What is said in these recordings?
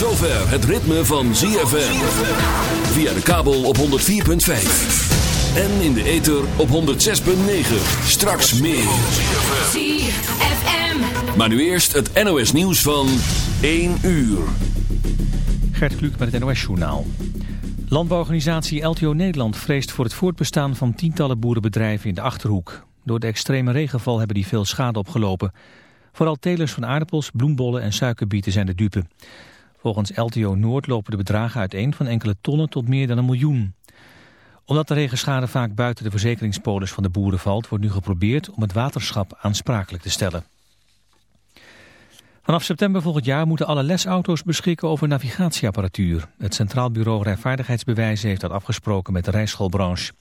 Zover het ritme van ZFM. Via de kabel op 104.5. En in de ether op 106.9. Straks meer. ZFM. Maar nu eerst het NOS nieuws van 1 uur. Gert Kluk met het NOS-journaal. Landbouworganisatie LTO Nederland vreest voor het voortbestaan van tientallen boerenbedrijven in de Achterhoek. Door de extreme regenval hebben die veel schade opgelopen. Vooral telers van aardappels, bloembollen en suikerbieten zijn de dupe. Volgens LTO Noord lopen de bedragen uiteen van enkele tonnen tot meer dan een miljoen. Omdat de regenschade vaak buiten de verzekeringspolis van de boeren valt... wordt nu geprobeerd om het waterschap aansprakelijk te stellen. Vanaf september volgend jaar moeten alle lesauto's beschikken over navigatieapparatuur. Het Centraal Bureau Rijvaardigheidsbewijzen heeft dat afgesproken met de rijschoolbranche.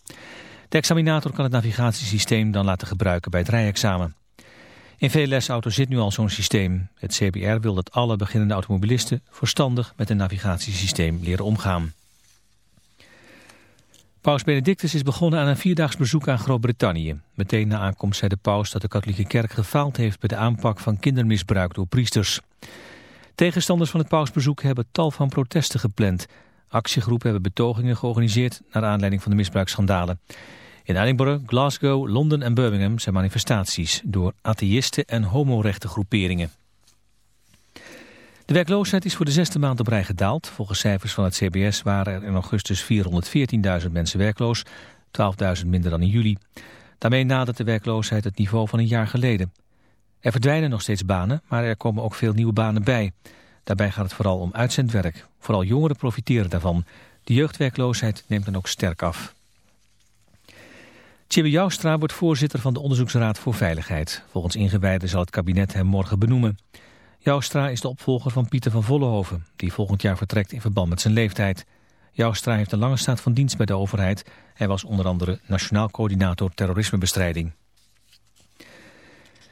De examinator kan het navigatiesysteem dan laten gebruiken bij het rijexamen. In veel lesauto's zit nu al zo'n systeem. Het CBR wil dat alle beginnende automobilisten verstandig met een navigatiesysteem leren omgaan. Paus Benedictus is begonnen aan een vierdaags bezoek aan Groot-Brittannië. Meteen na aankomst zei de paus dat de katholieke kerk gefaald heeft bij de aanpak van kindermisbruik door priesters. Tegenstanders van het pausbezoek hebben tal van protesten gepland. Actiegroepen hebben betogingen georganiseerd naar aanleiding van de misbruiksschandalen. In Edinburgh, Glasgow, Londen en Birmingham zijn manifestaties door atheïsten en homorechtengroeperingen. De werkloosheid is voor de zesde maand op rij gedaald. Volgens cijfers van het CBS waren er in augustus 414.000 mensen werkloos, 12.000 minder dan in juli. Daarmee nadert de werkloosheid het niveau van een jaar geleden. Er verdwijnen nog steeds banen, maar er komen ook veel nieuwe banen bij. Daarbij gaat het vooral om uitzendwerk. Vooral jongeren profiteren daarvan. De jeugdwerkloosheid neemt dan ook sterk af. Tjibbe Joustra wordt voorzitter van de Onderzoeksraad voor Veiligheid. Volgens ingewijden zal het kabinet hem morgen benoemen. Joustra is de opvolger van Pieter van Vollenhoven, die volgend jaar vertrekt in verband met zijn leeftijd. Joustra heeft een lange staat van dienst bij de overheid. Hij was onder andere Nationaal Coördinator Terrorismebestrijding.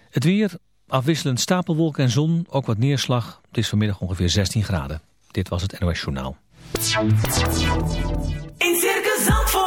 Het weer, afwisselend stapelwolken en zon, ook wat neerslag. Het is vanmiddag ongeveer 16 graden. Dit was het NOS Journaal. In Circus Zandvoort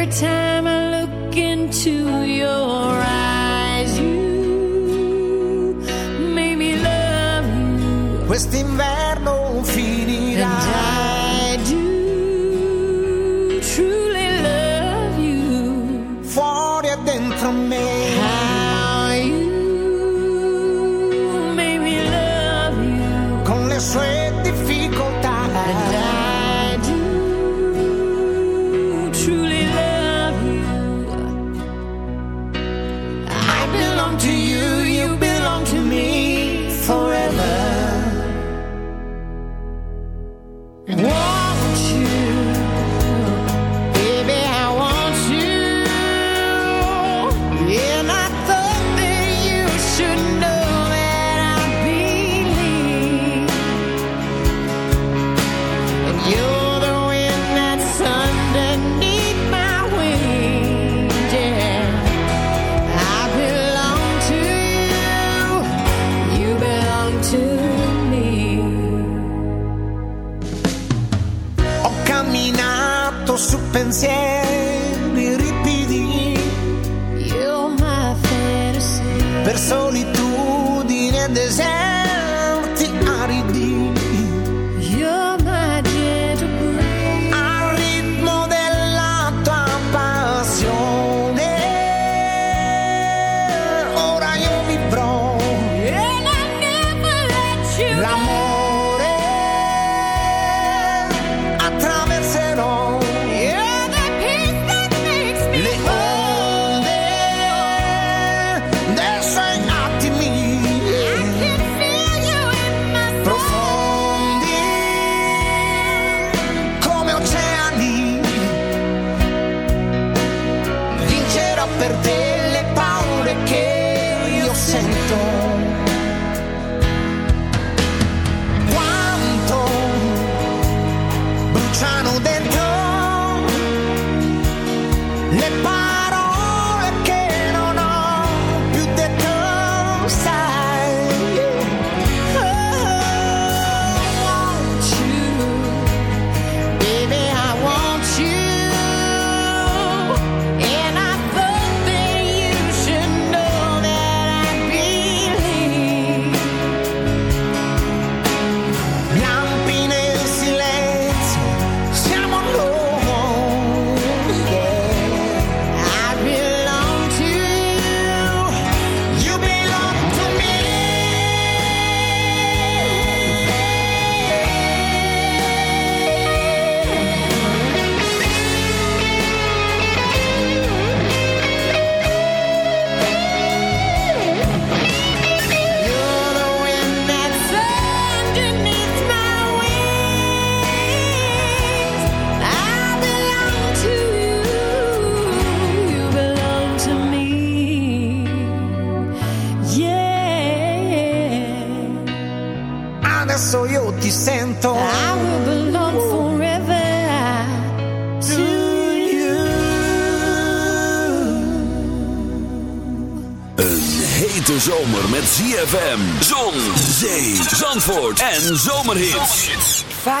Every time I look into your eyes, you made me love you. Quest'inverno. Zomerhit.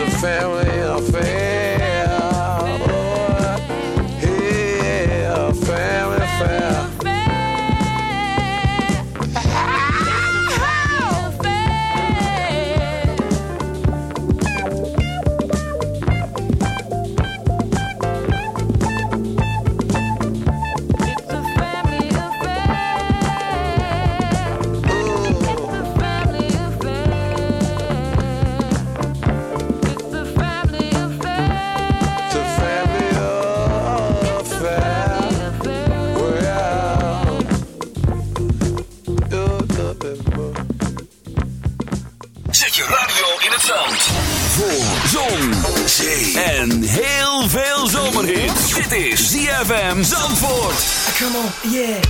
The family affair. A family affair. Come on, yeah.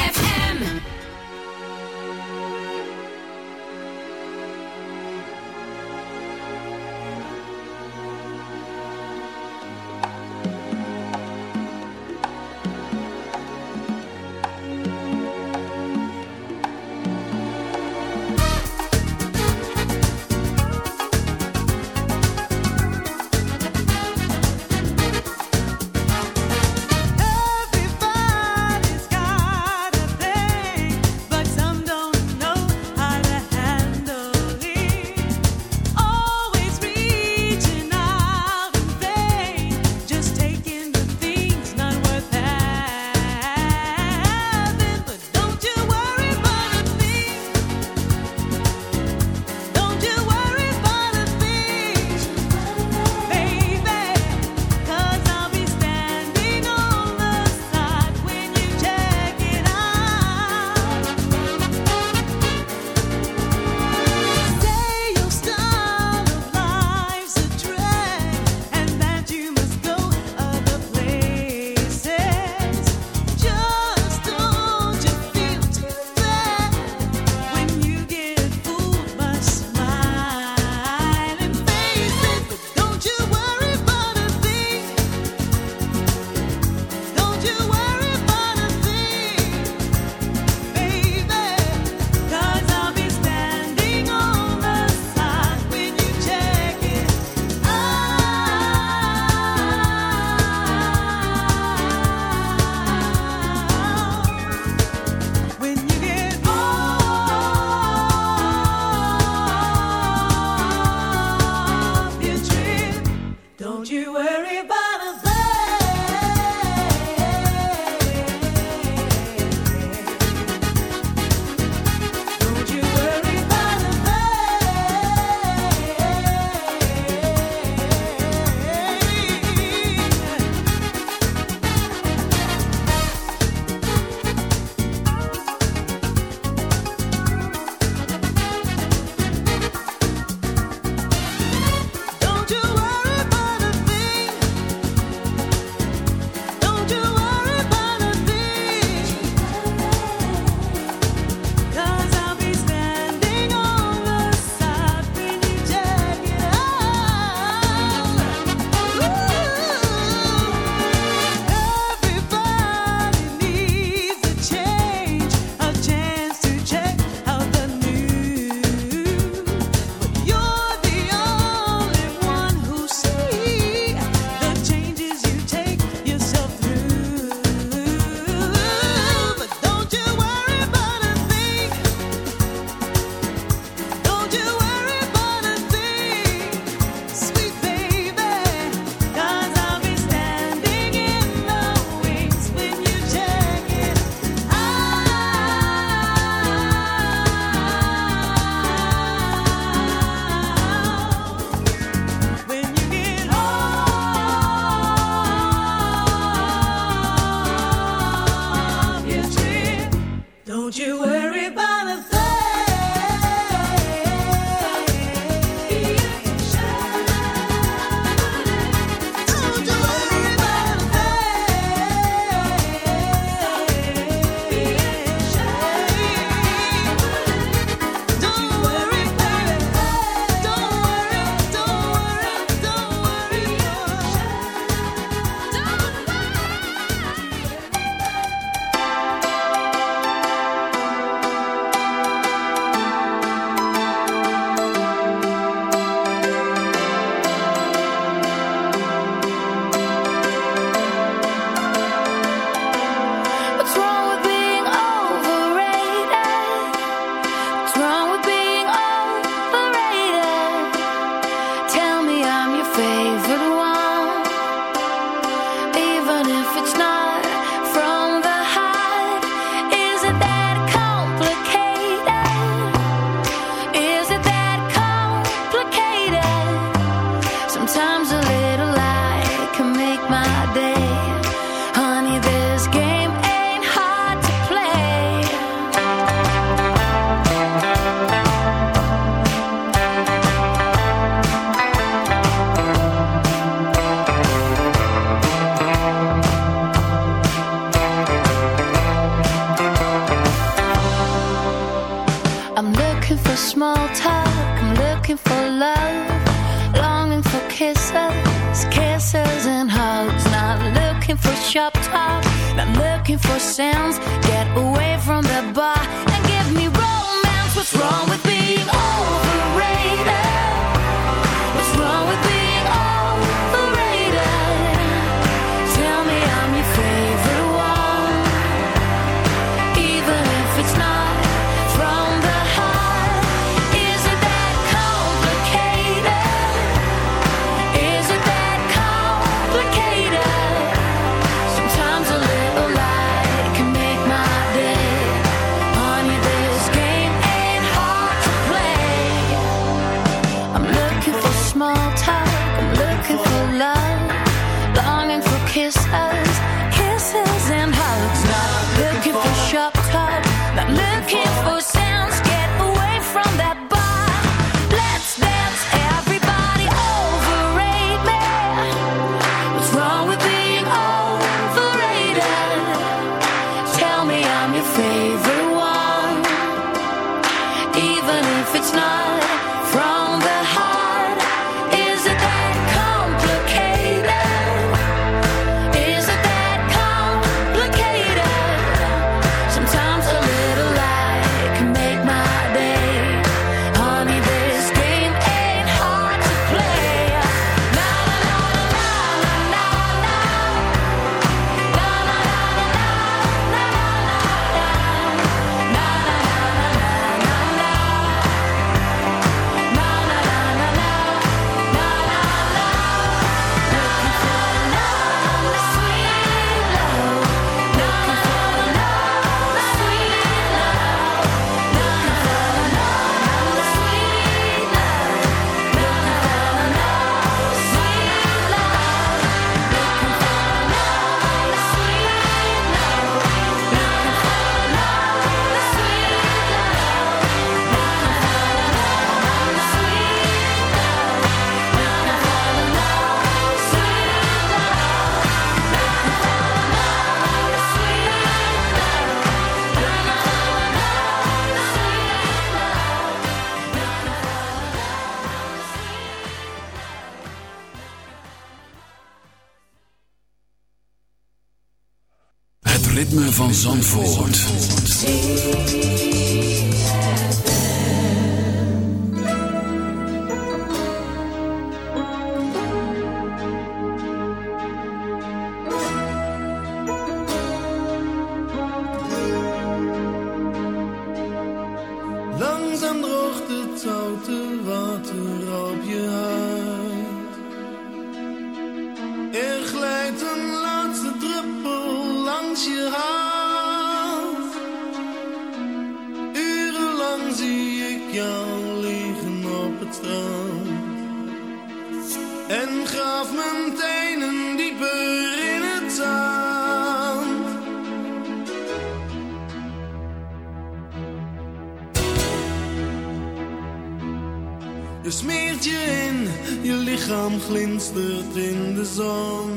Je smeert je in, je lichaam glinstert in de zon.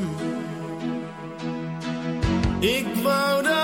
Ik wou dat.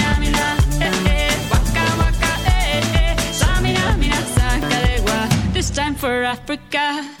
time for Africa.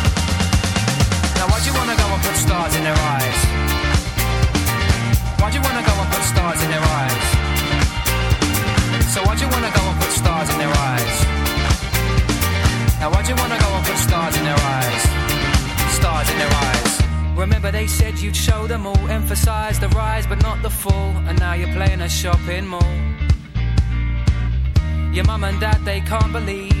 Now why'd you wanna go and put stars in their eyes? Why'd you wanna go and put stars in their eyes? So why'd you wanna go and put stars in their eyes? Now why'd you wanna go and put stars in their eyes? Stars in their eyes. Remember they said you'd show them all, emphasize the rise but not the fall, and now you're playing a shopping mall. Your mum and dad, they can't believe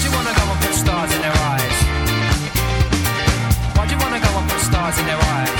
Why'd you wanna go and put stars in their eyes? Why'd you wanna go and put stars in their eyes?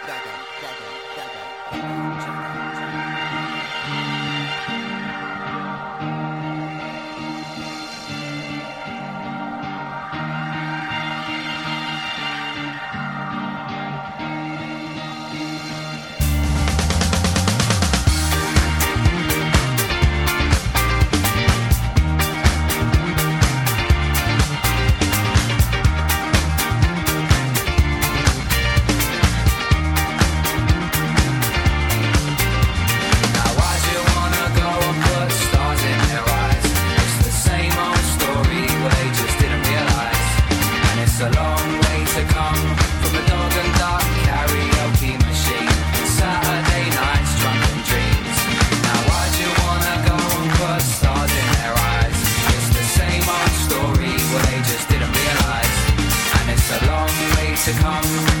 a long way to come from a dog and duck karaoke machine. Saturday nights, drunken dreams. Now why you wanna go and put stars in their eyes? It's the same old story, they just didn't realise. And it's a long way to come.